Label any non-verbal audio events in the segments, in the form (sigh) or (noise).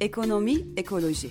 Ekonomi, ekoloji.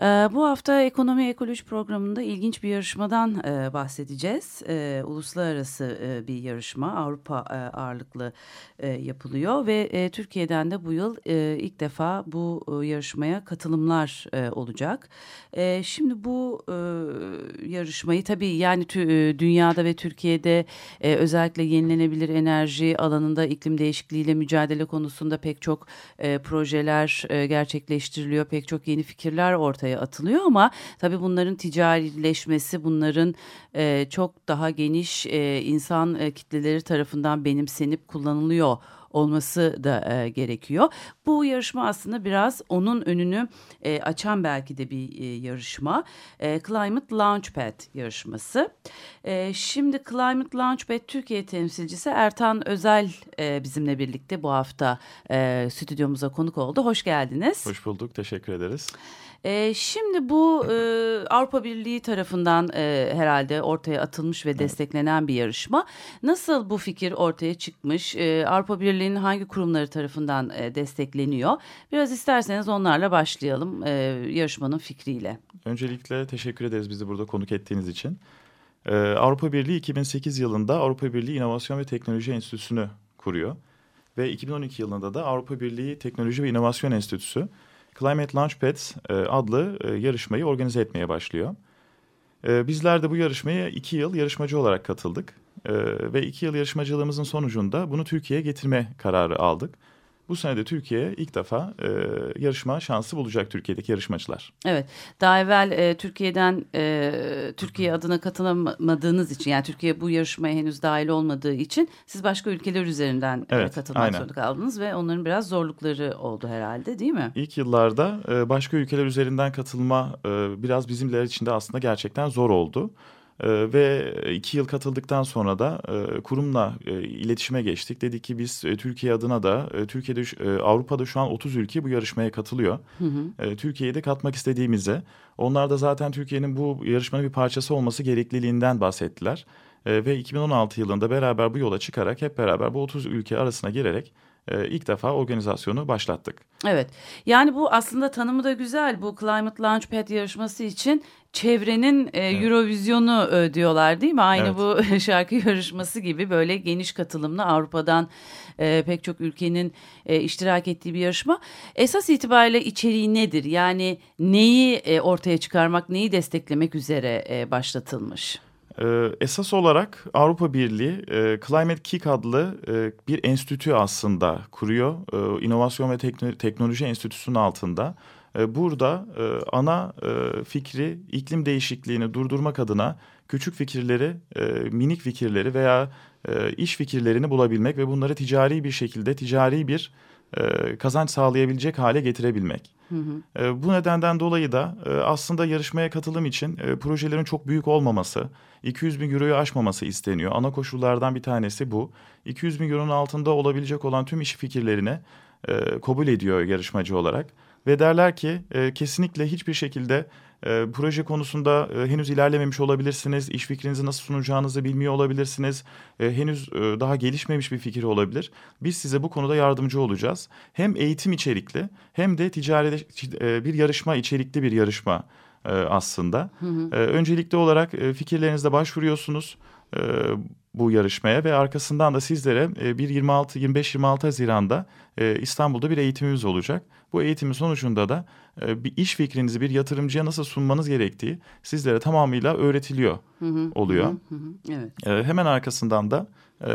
Ee, bu hafta Ekonomi Ekoloji programında ilginç bir yarışmadan e, bahsedeceğiz. Ee, uluslararası e, bir yarışma, Avrupa e, ağırlıklı yapılıyor ve Türkiye'den de bu yıl ilk defa bu yarışmaya katılımlar olacak. Şimdi bu yarışmayı tabii yani dünyada ve Türkiye'de özellikle yenilenebilir enerji alanında iklim değişikliğiyle mücadele konusunda pek çok projeler gerçekleştiriliyor, pek çok yeni fikirler ortaya ortaya atılıyor ama tabii bunların ticarileşmesi, bunların e, çok daha geniş e, insan e, kitleleri tarafından benimsenip kullanılıyor olması da e, gerekiyor. Bu yarışma aslında biraz onun önünü e, açan belki de bir e, yarışma. E, Climate Launchpad yarışması. E, şimdi Climate Launchpad Türkiye temsilcisi Ertan Özel e, bizimle birlikte bu hafta e, stüdyomuza konuk oldu. Hoş geldiniz. Hoş bulduk, teşekkür ederiz. E, şimdi bu e, Avrupa Birliği tarafından e, herhalde ortaya atılmış ve desteklenen bir yarışma. Nasıl bu fikir ortaya çıkmış? E, Avrupa Birliği'nin hangi kurumları tarafından e, destekleniyor? Biraz isterseniz onlarla başlayalım e, yarışmanın fikriyle. Öncelikle teşekkür ederiz bizi burada konuk ettiğiniz için. Ee, Avrupa Birliği 2008 yılında Avrupa Birliği İnovasyon ve Teknoloji Enstitüsü'nü kuruyor. Ve 2012 yılında da Avrupa Birliği Teknoloji ve İnovasyon Enstitüsü Climate Launchpads e, adlı e, yarışmayı organize etmeye başlıyor. E, bizler de bu yarışmaya iki yıl yarışmacı olarak katıldık. Ve iki yıl yarışmacılığımızın sonucunda bunu Türkiye'ye getirme kararı aldık. Bu sene de Türkiye ilk defa e, yarışma şansı bulacak Türkiye'deki yarışmacılar. Evet. Daha evvel e, Türkiye'den e, Türkiye adına katılamadığınız için yani Türkiye bu yarışmaya henüz dahil olmadığı için siz başka ülkeler üzerinden e, evet, katılmak aynen. zorunda kaldınız ve onların biraz zorlukları oldu herhalde değil mi? İlk yıllarda e, başka ülkeler üzerinden katılma e, biraz bizimler için de aslında gerçekten zor oldu. Ee, ve iki yıl katıldıktan sonra da e, kurumla e, iletişime geçtik. Dedik ki biz e, Türkiye adına da e, Türkiye'de e, Avrupa'da şu an 30 ülke bu yarışmaya katılıyor. Hı hı. E, Türkiye'yi de katmak istediğimize onlar da zaten Türkiye'nin bu yarışmanın bir parçası olması gerekliliğinden bahsettiler. E, ve 2016 yılında beraber bu yola çıkarak hep beraber bu 30 ülke arasına girerek e, ilk defa organizasyonu başlattık. Evet yani bu aslında tanımı da güzel bu Climate Launchpad yarışması için çevrenin e, evet. Eurovizyonu e, diyorlar değil mi? Aynı evet. bu (laughs) şarkı yarışması gibi böyle geniş katılımlı Avrupa'dan e, pek çok ülkenin e, iştirak ettiği bir yarışma. Esas itibariyle içeriği nedir? Yani neyi e, ortaya çıkarmak, neyi desteklemek üzere e, başlatılmış? Ee, esas olarak Avrupa Birliği e, Climate Kick adlı e, bir enstitü aslında kuruyor. E, İnovasyon ve Tekno Teknoloji Enstitüsü'nün altında. E, burada ana fikri iklim değişikliğini durdurmak adına küçük fikirleri, minik fikirleri veya iş fikirlerini bulabilmek ve bunları ticari bir şekilde ticari bir kazanç sağlayabilecek hale getirebilmek. E, bu nedenden dolayı da e, aslında yarışmaya katılım için e, projelerin çok büyük olmaması, 200 bin euroyu aşmaması isteniyor. Ana koşullardan bir tanesi bu. 200 bin euronun altında olabilecek olan tüm iş fikirlerini e, kabul ediyor yarışmacı olarak. Ve derler ki e, kesinlikle hiçbir şekilde e, proje konusunda e, henüz ilerlememiş olabilirsiniz. İş fikrinizi nasıl sunacağınızı bilmiyor olabilirsiniz. E, henüz e, daha gelişmemiş bir fikir olabilir. Biz size bu konuda yardımcı olacağız. Hem eğitim içerikli hem de ticari e, bir yarışma içerikli bir yarışma e, aslında. Hı hı. E, öncelikli olarak e, fikirlerinizle başvuruyorsunuz e, bu yarışmaya ve arkasından da sizlere e, bir 26 25-26 Haziran'da e, İstanbul'da bir eğitimimiz olacak. Bu eğitimin sonucunda da e, bir iş fikrinizi bir yatırımcıya nasıl sunmanız gerektiği sizlere tamamıyla öğretiliyor hı hı, oluyor. Hı hı, evet. E, hemen arkasından da e,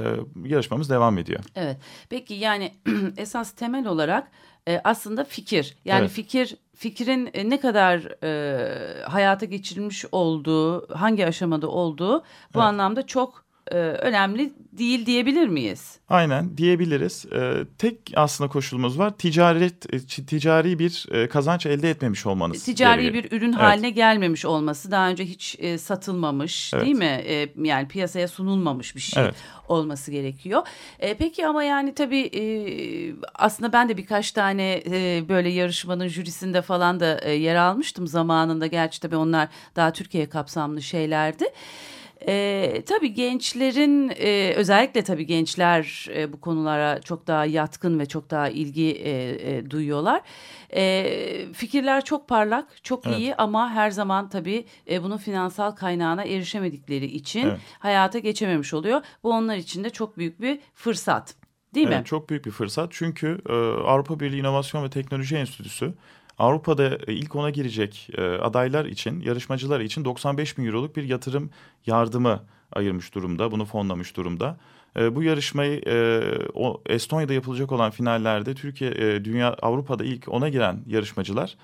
yarışmamız devam ediyor. Evet. Peki yani (clears throat) esas temel olarak e, aslında fikir. Yani evet. fikir fikrin e, ne kadar e, hayata geçirilmiş olduğu, hangi aşamada olduğu bu evet. anlamda çok e, önemli değil diyebilir miyiz? Aynen diyebiliriz. Ee, tek aslında koşulumuz var. Ticaret e, ticari bir e, kazanç elde etmemiş olmanız. Ticari gereği. bir ürün Evet. haline gelmemiş olması, daha önce hiç e, satılmamış, Evet. değil mi? E, yani piyasaya sunulmamış bir şey Evet. olması gerekiyor. E, peki ama yani tabii e, aslında ben de birkaç tane e, böyle yarışmanın jürisinde falan da e, yer almıştım zamanında. Gerçi tabii onlar daha Türkiye kapsamlı şeylerdi. E, tabii gençlerin e, özellikle tabii gençler e, bu konulara çok daha yatkın ve çok daha ilgi e, e, duyuyorlar. E, fikirler çok parlak, çok Evet. iyi ama her zaman tabii e, bunun finansal kaynağına erişemedikleri için Evet. hayata geçememiş oluyor. Bu onlar için de çok büyük bir fırsat. Değil mi? Evet, çok büyük bir fırsat. Çünkü e, Avrupa Birliği İnovasyon ve Teknoloji Enstitüsü Avrupa'da e, ilk ona girecek e, adaylar için, yarışmacılar için 95 bin euroluk bir yatırım yardımı ayırmış durumda. Bunu fonlamış durumda. E, bu yarışmayı o Estonya'da yapılacak olan finallerde Türkiye, dünya Avrupa'da ilk ona giren yarışmacılar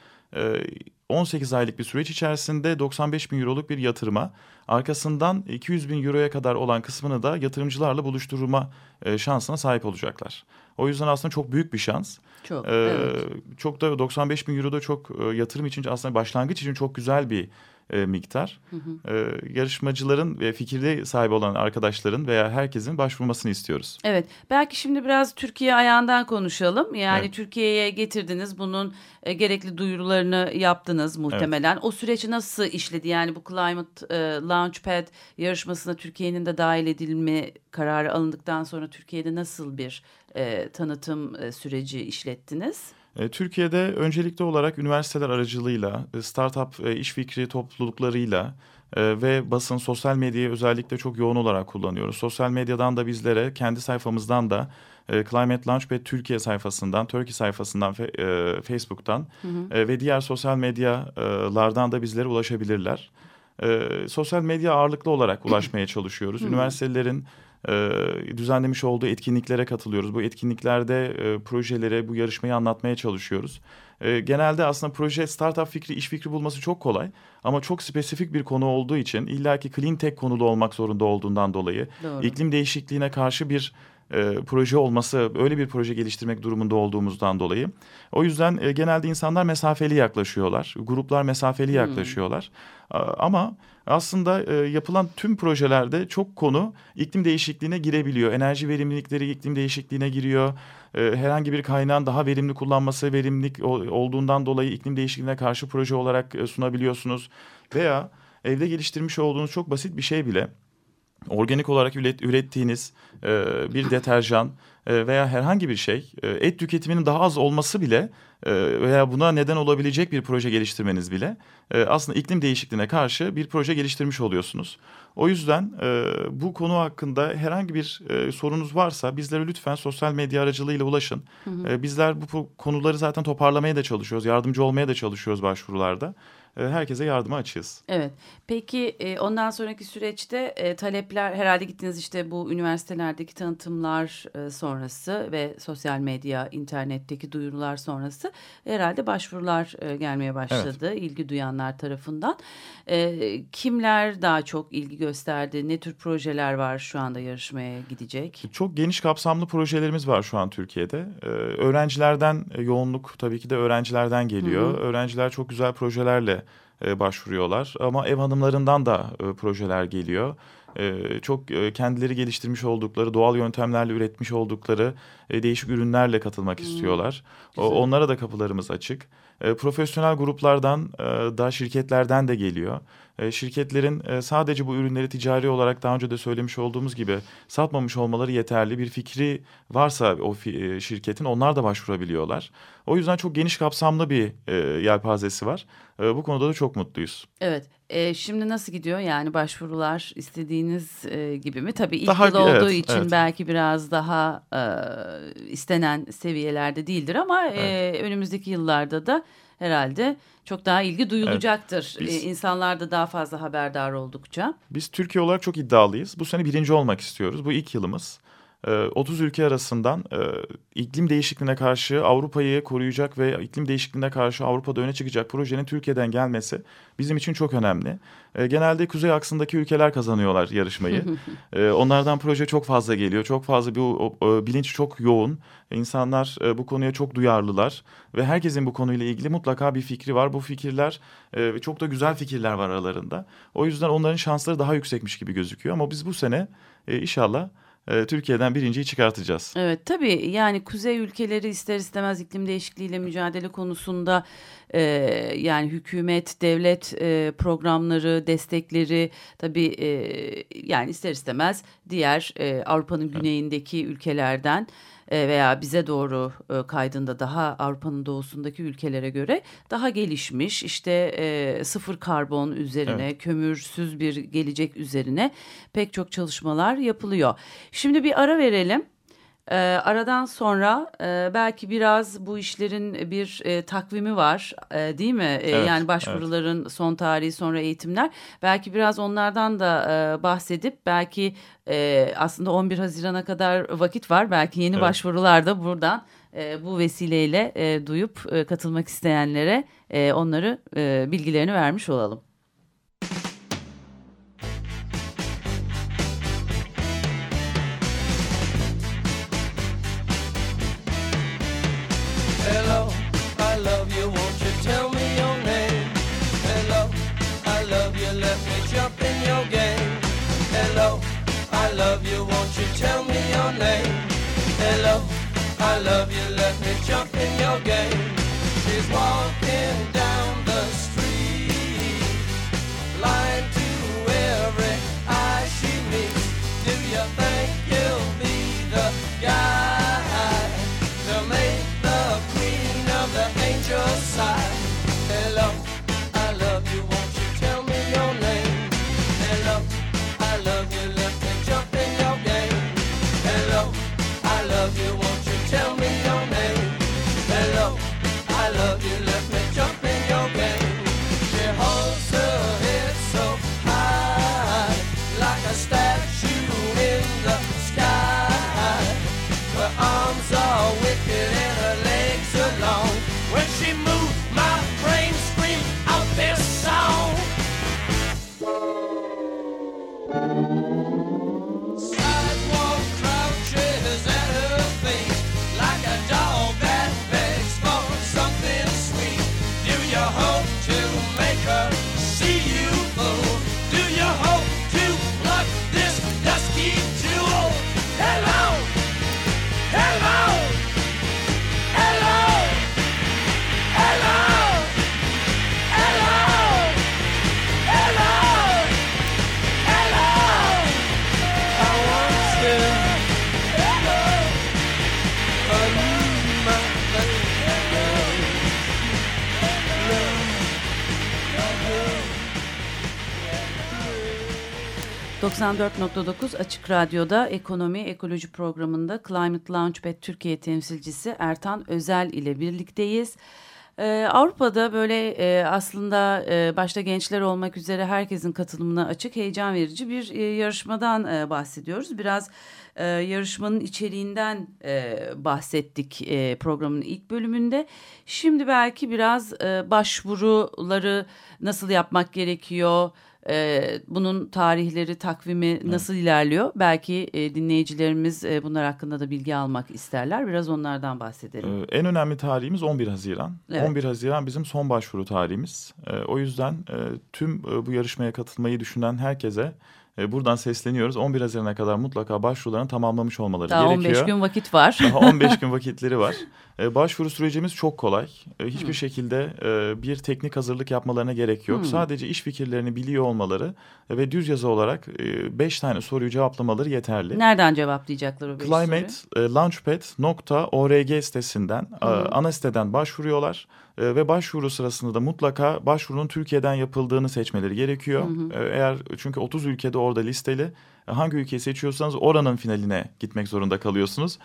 18 aylık bir süreç içerisinde 95 bin euroluk bir yatırıma arkasından 200 bin euroya kadar olan kısmını da yatırımcılarla buluşturma e, şansına sahip olacaklar. O yüzden aslında çok büyük bir şans. Çok. Ee, evet. Çok da 95 bin euro da çok e, yatırım için aslında başlangıç için çok güzel bir e, miktar. Ee, yarışmacıların ve fikirde sahibi olan arkadaşların veya herkesin başvurmasını istiyoruz. Evet, belki şimdi biraz Türkiye ayağından konuşalım. Yani Evet. Türkiye'ye getirdiniz, bunun e, gerekli duyurularını yaptınız muhtemelen. O süreci nasıl işledi? Yani bu Climate e, Launchpad yarışmasına Türkiye'nin de dahil edilme kararı alındıktan sonra Türkiye'de nasıl bir e, tanıtım e, süreci işlettiniz? E, Türkiye'de öncelikli olarak üniversiteler aracılığıyla, e, startup e, iş fikri topluluklarıyla ve basın, sosyal medyayı özellikle çok yoğun olarak kullanıyoruz. Sosyal medyadan da bizlere, kendi sayfamızdan da Climate Launchpad Türkiye sayfasından, Turkey sayfasından, Facebook'tan e, ve diğer sosyal medyalardan da bizlere ulaşabilirler. Sosyal medya ağırlıklı olarak (clears throat) ulaşmaya çalışıyoruz. Üniversitelerin düzenlemiş olduğu etkinliklere katılıyoruz. Bu etkinliklerde projelere, bu yarışmayı anlatmaya çalışıyoruz. Genelde aslında proje, startup fikri, iş fikri bulması çok kolay. Ama çok spesifik bir konu olduğu için illaki clean tech konulu olmak zorunda olduğundan dolayı Doğru. iklim değişikliğine karşı bir e, proje olması, öyle bir proje geliştirmek durumunda olduğumuzdan dolayı. O yüzden e, genelde insanlar mesafeli yaklaşıyorlar. Gruplar mesafeli yaklaşıyorlar. A- Ama aslında e, yapılan tüm projelerde çok konu iklim değişikliğine girebiliyor. Enerji verimlilikleri iklim değişikliğine giriyor. E, herhangi bir kaynağın daha verimli kullanması, verimlilik olduğundan dolayı iklim değişikliğine karşı proje olarak e, sunabiliyorsunuz. Veya evde geliştirmiş olduğunuz çok basit bir şey bile organik olarak üret, ürettiğiniz e, bir deterjan e, veya herhangi bir şey e, et tüketiminin daha az olması bile e, veya buna neden olabilecek bir proje geliştirmeniz bile e, aslında iklim değişikliğine karşı bir proje geliştirmiş oluyorsunuz. O yüzden e, bu konu hakkında herhangi bir e, sorunuz varsa bizlere lütfen sosyal medya aracılığıyla ulaşın. E, bizler bu konuları zaten toparlamaya da çalışıyoruz, yardımcı olmaya da çalışıyoruz başvurularda. E, herkese yardıma açığız. Evet. Peki e, ondan sonraki süreçte e, talepler herhalde gittiniz işte bu üniversitelerdeki tanıtımlar e, sonrası ve sosyal medya, internetteki duyurular sonrası herhalde başvurular gelmeye başladı ilgi duyanlar tarafından. Kimler daha çok ilgi gösterdi? Ne tür projeler var şu anda yarışmaya gidecek? Çok geniş kapsamlı projelerimiz var şu an Türkiye'de. Ee, öğrencilerden yoğunluk tabii ki de öğrencilerden geliyor. Öğrenciler çok güzel projelerle e, başvuruyorlar ama ev hanımlarından da e, projeler geliyor. E, çok e, kendileri geliştirmiş oldukları, doğal yöntemlerle üretmiş oldukları e, değişik ürünlerle katılmak istiyorlar. O, güzel. onlara da kapılarımız açık. E, profesyonel gruplardan e, da şirketlerden de geliyor. E, şirketlerin e, sadece bu ürünleri ticari olarak daha önce de söylemiş olduğumuz gibi satmamış olmaları yeterli. Bir fikri varsa o fi- e, şirketin onlar da başvurabiliyorlar. O yüzden çok geniş kapsamlı bir e, yelpazesi var. E, bu konuda da çok mutluyuz. Evet. E, şimdi nasıl gidiyor? Yani başvurular istediğiniz e, gibi mi? Tabii ilk Daha- yıl olduğu evet, için evet. belki biraz daha e, istenen seviyelerde değildir ama e, önümüzdeki yıllarda da herhalde çok daha ilgi duyulacaktır. Biz- E, insanlar da daha fazla haberdar oldukça. Biz Türkiye olarak çok iddialıyız. Bu sene birinci olmak istiyoruz. Bu ilk yılımız. 30 ülke arasından iklim değişikliğine karşı Avrupa'yı koruyacak ve iklim değişikliğine karşı Avrupa'da öne çıkacak projenin Türkiye'den gelmesi bizim için çok önemli. Genelde kuzey aksındaki ülkeler kazanıyorlar yarışmayı. (laughs) Onlardan proje çok fazla geliyor. Çok fazla bir bilinç çok yoğun. İnsanlar bu konuya çok duyarlılar ve herkesin bu konuyla ilgili mutlaka bir fikri var. Bu fikirler çok da güzel fikirler var aralarında. O yüzden onların şansları daha yüksekmiş gibi gözüküyor ama biz bu sene inşallah e, Türkiye'den birinciyi çıkartacağız. Evet tabii yani kuzey ülkeleri ister istemez iklim değişikliğiyle mücadele konusunda e, yani hükümet, devlet e, programları, destekleri tabii e, yani ister istemez diğer e, Avrupa'nın güneyindeki ülkelerden e, veya bize doğru e, kaydında daha Avrupa'nın doğusundaki ülkelere göre daha gelişmiş işte e, sıfır karbon üzerine evet. kömürsüz bir gelecek üzerine pek çok çalışmalar yapılıyor. Şimdi bir ara verelim. E, aradan sonra e, belki biraz bu işlerin bir e, takvimi var e, değil mi? E, evet, yani başvuruların evet. son tarihi sonra eğitimler. Belki biraz onlardan da e, bahsedip belki e, aslında 11 Haziran'a kadar vakit var. Belki yeni evet. başvurular da buradan e, bu vesileyle e, duyup e, katılmak isteyenlere e, onları e, bilgilerini vermiş olalım. you let me jump in your game? Hello, I love you, won't you tell me your name? Hello, I love you, let me jump in your game. She's walking down ...94.9 Açık Radyo'da Ekonomi Ekoloji programında Climate Launchpad Türkiye temsilcisi Ertan Özel ile birlikteyiz. Ee, Avrupa'da böyle e, aslında e, başta gençler olmak üzere herkesin katılımına açık heyecan verici bir e, yarışmadan e, bahsediyoruz. Biraz e, yarışmanın içeriğinden e, bahsettik e, programın ilk bölümünde. Şimdi belki biraz e, başvuruları nasıl yapmak gerekiyor e, bunun tarihleri, takvimi nasıl evet. ilerliyor? Belki e, dinleyicilerimiz e, bunlar hakkında da bilgi almak isterler. Biraz onlardan bahsedelim. Ee, en önemli tarihimiz 11 Haziran. Evet. 11 Haziran bizim son başvuru tarihimiz. E, o yüzden e, tüm e, bu yarışmaya katılmayı düşünen herkese e, buradan sesleniyoruz. 11 Haziran'a kadar mutlaka başvurularını tamamlamış olmaları Daha gerekiyor. Daha 15 gün vakit var. Daha 15 (laughs) gün vakitleri var. E, başvuru sürecimiz çok kolay. E, hiçbir hmm. şekilde bir teknik hazırlık yapmalarına gerek yok. Hmm. Sadece iş fikirlerini biliyor olmaları ve düz yazı olarak 5 tane soruyu cevaplamaları yeterli. Nereden cevaplayacaklar o 5 soruyu? climatelaunchpad.org sitesinden, hmm. ana siteden başvuruyorlar. E, ve başvuru sırasında da mutlaka başvurunun Türkiye'den yapıldığını seçmeleri gerekiyor. Hı hı. E, eğer çünkü 30 ülkede orada listeli e, hangi ülkeyi seçiyorsanız oranın finaline gitmek zorunda kalıyorsunuz.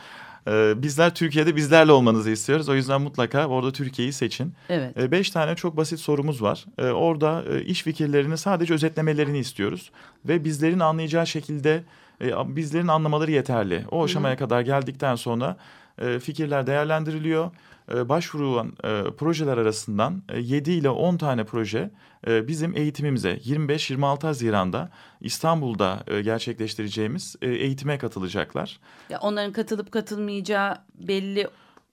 E, bizler Türkiye'de bizlerle olmanızı istiyoruz. O yüzden mutlaka orada Türkiye'yi seçin. Evet. E, beş tane çok basit sorumuz var. E, orada e, iş fikirlerini sadece özetlemelerini istiyoruz. Ve bizlerin anlayacağı şekilde E, bizlerin anlamaları yeterli. O aşamaya Hı -hı. kadar geldikten sonra e, fikirler değerlendiriliyor. E, başvurulan e, projeler arasından e, 7 ile 10 tane proje e, bizim eğitimimize 25-26 Haziran'da İstanbul'da e, gerçekleştireceğimiz e, eğitime katılacaklar. Ya onların katılıp katılmayacağı belli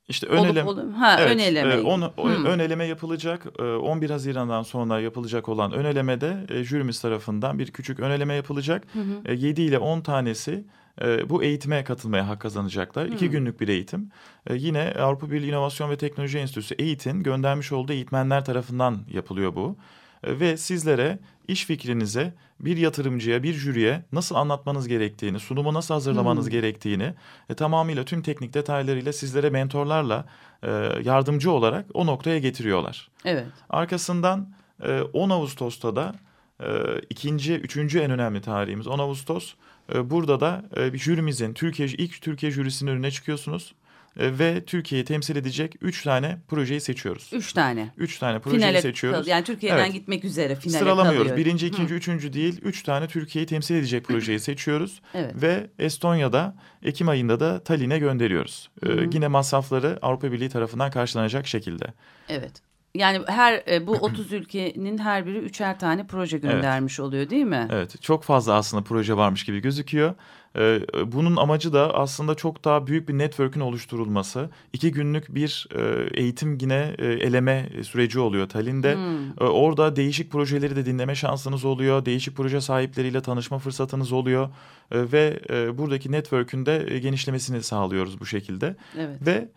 işte ön eleme, olup, ha, evet, ön eleme. E, on, hmm. ön eleme yapılacak. E, 11 Haziran'dan sonra yapılacak olan ön elemede e, jürimiz tarafından bir küçük ön eleme yapılacak. Hı hı. E, 7 ile 10 tanesi e, bu eğitime katılmaya hak kazanacaklar. Hmm. İki günlük bir eğitim. E, yine Avrupa Birliği İnovasyon ve Teknoloji Enstitüsü EğiT'in göndermiş olduğu eğitmenler tarafından yapılıyor bu. E, ve sizlere iş fikrinize bir yatırımcıya, bir jüriye nasıl anlatmanız gerektiğini, sunumu nasıl hazırlamanız hmm. gerektiğini e, tamamıyla tüm teknik detaylarıyla sizlere mentorlarla e, yardımcı olarak o noktaya getiriyorlar. Evet. Arkasından e, 10 Ağustos'ta da e, ikinci, üçüncü en önemli tarihimiz 10 Ağustos. E, burada da e, jürimizin, Türkiye ilk Türkiye jürisinin önüne çıkıyorsunuz. E, ve Türkiye'yi temsil edecek üç tane projeyi seçiyoruz. Üç tane. Üç tane projeyi finale seçiyoruz. yani Türkiye'den evet. gitmek üzere finale Sıralamıyoruz. kalıyor. Birinci, ikinci, Hı. üçüncü değil. Üç tane Türkiye'yi temsil edecek projeyi seçiyoruz. Evet. Ve Estonya'da Ekim ayında da Tallinn'e gönderiyoruz. Ee, yine masrafları Avrupa Birliği tarafından karşılanacak şekilde. Evet. Yani her e, bu (clears throat) 30 ülkenin her biri üçer tane proje göndermiş evet. oluyor değil mi? Evet çok fazla aslında proje varmış gibi gözüküyor. Ee, bunun amacı da aslında çok daha büyük bir network'ün oluşturulması. İki günlük bir e, eğitim yine e, eleme süreci oluyor Tallinn'de. Hmm. Ee, orada değişik projeleri de dinleme şansınız oluyor. Değişik proje sahipleriyle tanışma fırsatınız oluyor. Ee, ve buradaki network'ün de genişlemesini sağlıyoruz bu şekilde. Evet. Ve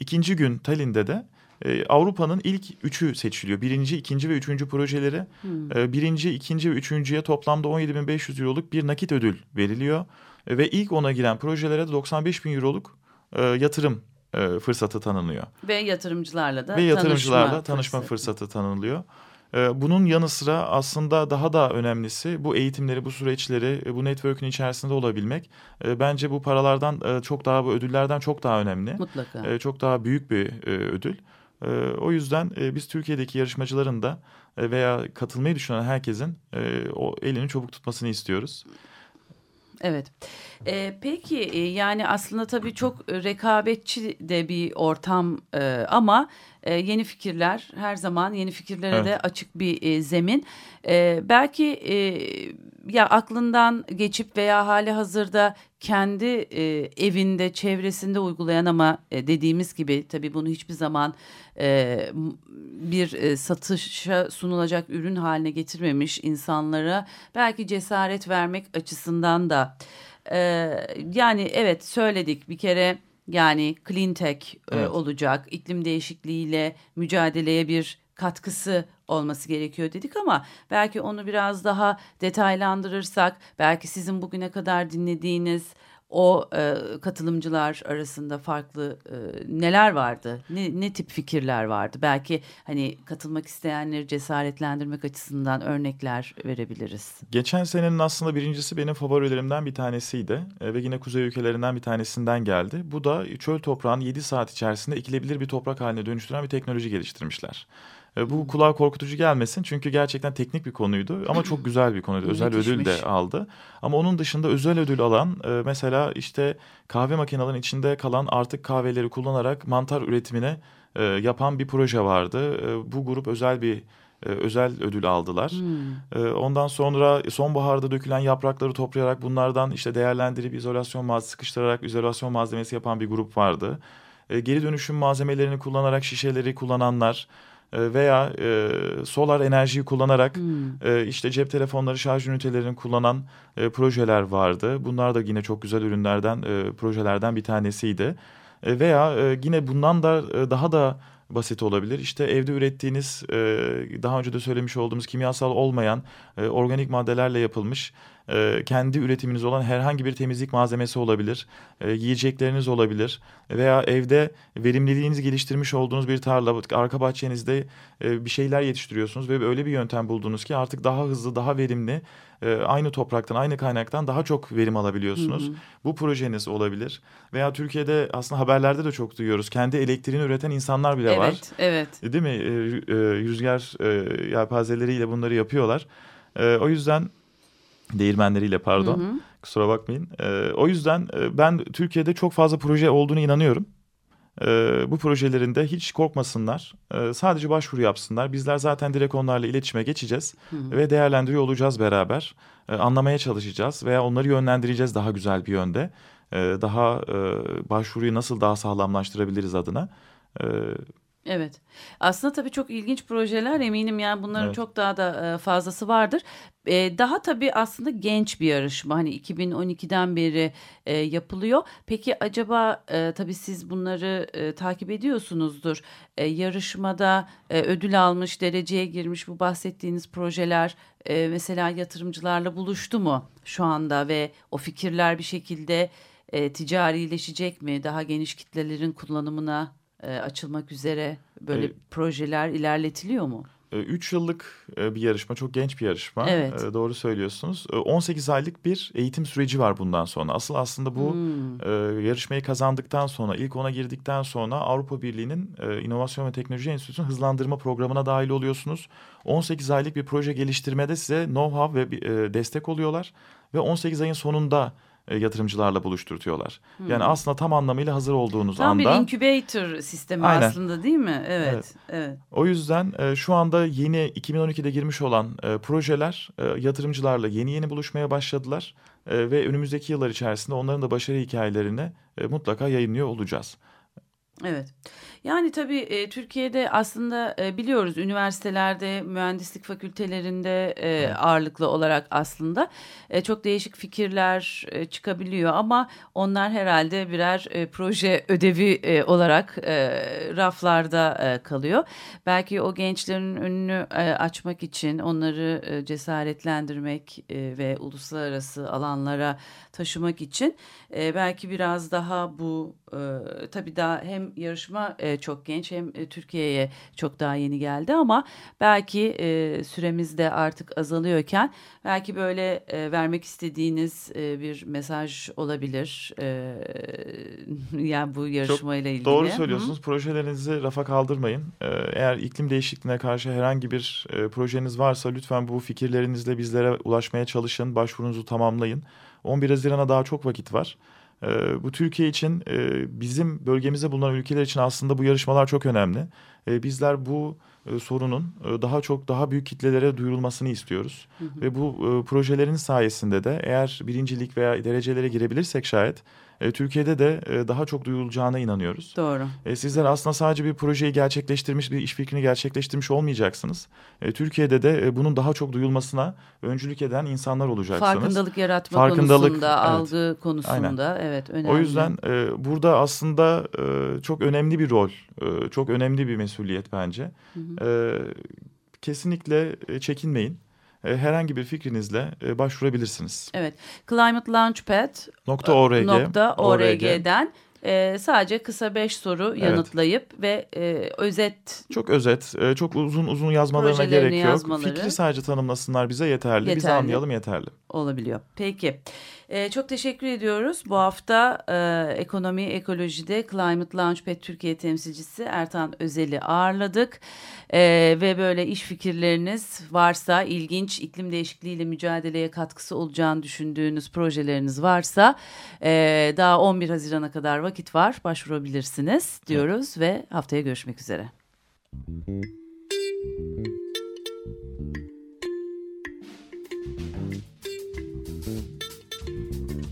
ikinci gün Tallinn'de de e, Avrupa'nın ilk üçü seçiliyor. Birinci, ikinci ve üçüncü projeleri. Hmm. E, birinci, ikinci ve üçüncüye toplamda 17.500 euroluk bir nakit ödül veriliyor. E, ve ilk ona giren projelere de 95 bin euroluk e, yatırım e, fırsatı tanınıyor. Ve yatırımcılarla da ve yatırımcılarla tanışma, tanışma fırsatı. fırsatı tanınıyor. E, bunun yanı sıra aslında daha da önemlisi bu eğitimleri, bu süreçleri, e, bu network'ün içerisinde olabilmek. E, bence bu paralardan çok daha, bu ödüllerden çok daha önemli. Mutlaka. Çok daha büyük bir ödül. E, o yüzden e, biz Türkiye'deki yarışmacıların da e, veya katılmayı düşünen herkesin e, o elini çabuk tutmasını istiyoruz. Evet. Ee, peki e, yani aslında tabii çok rekabetçi de bir ortam e, ama e, yeni fikirler her zaman yeni fikirlere evet. de açık bir e, zemin. E, belki e, ya aklından geçip veya hali hazırda kendi e, evinde çevresinde uygulayan ama e, dediğimiz gibi tabii bunu hiçbir zaman e, bir e, satışa sunulacak ürün haline getirmemiş insanlara belki cesaret vermek açısından da e, yani evet söyledik bir kere yani clean tech e, evet. e, olacak iklim değişikliğiyle mücadeleye bir katkısı olması gerekiyor dedik ama belki onu biraz daha detaylandırırsak belki sizin bugüne kadar dinlediğiniz o e, katılımcılar arasında farklı e, neler vardı? Ne, ne tip fikirler vardı? Belki hani katılmak isteyenleri cesaretlendirmek açısından örnekler verebiliriz. Geçen senenin aslında birincisi benim favorilerimden bir tanesiydi e, ve yine kuzey ülkelerinden bir tanesinden geldi. Bu da çöl toprağını 7 saat içerisinde ekilebilir bir toprak haline dönüştüren bir teknoloji geliştirmişler. E, bu kulağa korkutucu gelmesin çünkü gerçekten teknik bir konuydu ama çok güzel bir konuydu. Özel ödül de aldı. Ama onun dışında özel ödül alan e, mesela işte kahve makinelerinin içinde kalan artık kahveleri kullanarak mantar üretimine e, yapan bir proje vardı. Bu grup özel bir özel ödül aldılar. Hmm. Ondan sonra sonbaharda dökülen yaprakları toplayarak bunlardan işte değerlendirip izolasyon malzemesi sıkıştırarak izolasyon malzemesi yapan bir grup vardı. Geri dönüşüm malzemelerini kullanarak şişeleri kullananlar, e, veya e, solar enerjiyi kullanarak hmm. e, işte cep telefonları şarj ünitelerini kullanan e, projeler vardı. Bunlar da yine çok güzel ürünlerden, e, projelerden bir tanesiydi. E, veya e, yine bundan da e, daha da basit olabilir. İşte evde ürettiğiniz e, daha önce de söylemiş olduğumuz kimyasal olmayan e, organik maddelerle yapılmış e, kendi üretiminiz olan herhangi bir temizlik malzemesi olabilir, yiyecekleriniz olabilir veya evde verimliliğinizi geliştirmiş olduğunuz bir tarla, arka bahçenizde bir şeyler yetiştiriyorsunuz ve öyle bir yöntem buldunuz ki artık daha hızlı, daha verimli, e, aynı topraktan, aynı kaynaktan daha çok verim alabiliyorsunuz. Hı hı. Bu projeniz olabilir veya Türkiye'de aslında haberlerde de çok duyuyoruz. Kendi elektriğini üreten insanlar bile evet, var. Evet, evet. Değil mi? E, e, rüzgar e, yelpazeleriyle bunları yapıyorlar. E, o yüzden değirmenleriyle pardon. Hı hı. Kusura bakmayın. E, o yüzden e, ben Türkiye'de çok fazla proje olduğunu inanıyorum. E, bu projelerinde hiç korkmasınlar. E, sadece başvuru yapsınlar. Bizler zaten direkt onlarla iletişime geçeceğiz. Hı hı. Ve değerlendiriyor olacağız beraber. E, anlamaya çalışacağız veya onları yönlendireceğiz daha güzel bir yönde. E, daha e, başvuruyu nasıl daha sağlamlaştırabiliriz adına. E, Evet. Aslında tabii çok ilginç projeler eminim yani bunların evet. çok daha da e, fazlası vardır. E, daha tabii aslında genç bir yarışma hani 2012'den beri e, yapılıyor. Peki acaba tabii siz bunları takip ediyorsunuzdur. Yarışmada ödül almış, dereceye girmiş bu bahsettiğiniz projeler mesela yatırımcılarla buluştu mu şu anda ve o fikirler bir şekilde ticarileşecek mi? Daha geniş kitlelerin kullanımına e, açılmak üzere böyle e, projeler ilerletiliyor mu? 3 yıllık e, bir yarışma, çok genç bir yarışma. Evet. E, doğru söylüyorsunuz. 18 aylık bir eğitim süreci var bundan sonra. Asıl aslında bu hmm. yarışmayı kazandıktan sonra, ilk ona girdikten sonra Avrupa Birliği'nin İnovasyon ve Teknoloji Enstitüsü'nün hızlandırma programına dahil oluyorsunuz. 18 aylık bir proje geliştirmede size know-how ve destek oluyorlar. Ve 18 ayın sonunda e, yatırımcılarla buluşturtuyorlar. Hmm. Yani aslında tam anlamıyla hazır olduğunuz tam anda. Tam bir incubator sistemi Aynen. aslında değil mi? Evet, evet. evet. O yüzden e, şu anda yeni 2012'de girmiş olan e, projeler e, yatırımcılarla yeni yeni buluşmaya başladılar. E, ve önümüzdeki yıllar içerisinde onların da başarı hikayelerini e, mutlaka yayınlıyor olacağız. Evet. Yani tabii e, Türkiye'de aslında e, biliyoruz üniversitelerde, mühendislik fakültelerinde e, evet. ağırlıklı olarak aslında e, çok değişik fikirler e, çıkabiliyor ama onlar herhalde birer e, proje ödevi e, olarak e, raflarda e, kalıyor. Belki o gençlerin önünü e, açmak için onları e, cesaretlendirmek e, ve uluslararası alanlara taşımak için e, belki biraz daha bu e, tabii daha hem yarışma e, çok genç hem e, Türkiye'ye çok daha yeni geldi ama belki e, süremiz de artık azalıyorken belki böyle e, vermek istediğiniz e, bir mesaj olabilir e, (laughs) yani bu yarışmayla ilgili. Doğru söylüyorsunuz. Hı? Projelerinizi rafa kaldırmayın. E, eğer iklim değişikliğine karşı herhangi bir e, projeniz varsa lütfen bu fikirlerinizle bizlere ulaşmaya çalışın. Başvurunuzu tamamlayın. 11 Haziran'a daha çok vakit var. E, bu Türkiye için e, bizim bölgemizde bulunan ülkeler için aslında bu yarışmalar çok önemli. E, bizler bu e, sorunun e, daha çok daha büyük kitlelere duyurulmasını istiyoruz. Hı hı. Ve bu e, projelerin sayesinde de eğer birincilik veya derecelere girebilirsek şayet e, Türkiye'de de e, daha çok duyulacağına inanıyoruz. Doğru. E, sizler aslında sadece bir projeyi gerçekleştirmiş, bir iş fikrini gerçekleştirmiş olmayacaksınız. E, Türkiye'de de e, bunun daha çok duyulmasına öncülük eden insanlar olacaksınız. Farkındalık yaratma Farkındalık, konusunda, evet. algı konusunda Aynen. evet önemli. O yüzden e, burada aslında e, çok önemli bir rol, e, çok önemli bir mesuliyet bence. Hı hı. E, kesinlikle çekinmeyin. E, herhangi bir fikrinizle e, başvurabilirsiniz. Evet. Climate Launchpad nokta org, nokta org'den e, sadece kısa beş soru yanıtlayıp evet. ve e, özet çok özet e, çok uzun uzun yazmalarına gerek yok. Yazmaları, fikri sadece tanımlasınlar bize yeterli, yeterli. biz anlayalım yeterli olabiliyor peki e, çok teşekkür ediyoruz. Bu hafta e, Ekonomi Ekoloji'de Climate Launchpad Türkiye temsilcisi Ertan Özel'i ağırladık. E, ve böyle iş fikirleriniz varsa, ilginç iklim değişikliğiyle mücadeleye katkısı olacağını düşündüğünüz projeleriniz varsa e, daha 11 Haziran'a kadar vakit var. Başvurabilirsiniz diyoruz evet. ve haftaya görüşmek üzere.